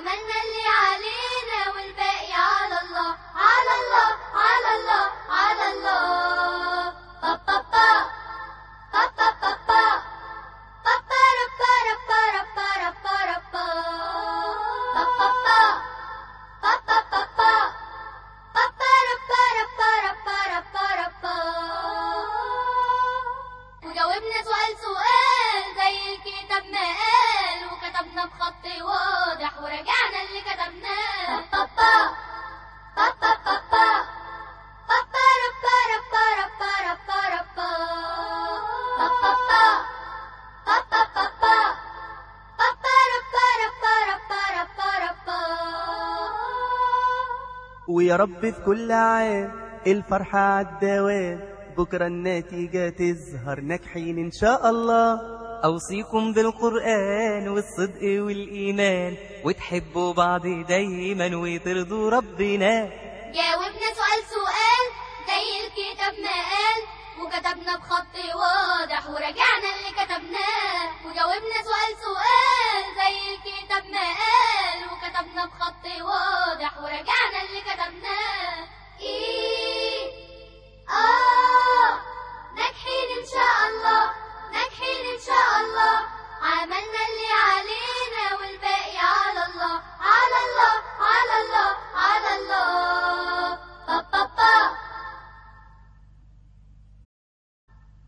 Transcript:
عملنا اللي علينا ويا رب في كل عام الفرحة عالدوام بكرة النتيجة تظهر ناجحين إن شاء الله. أوصيكم بالقرآن والصدق والإيمان. وتحبوا بعض دايما وترضوا ربنا. جاوبنا سؤال سؤال. بخط واضح وراجعنا اللي كتبناه وجاوبنا سؤال سؤال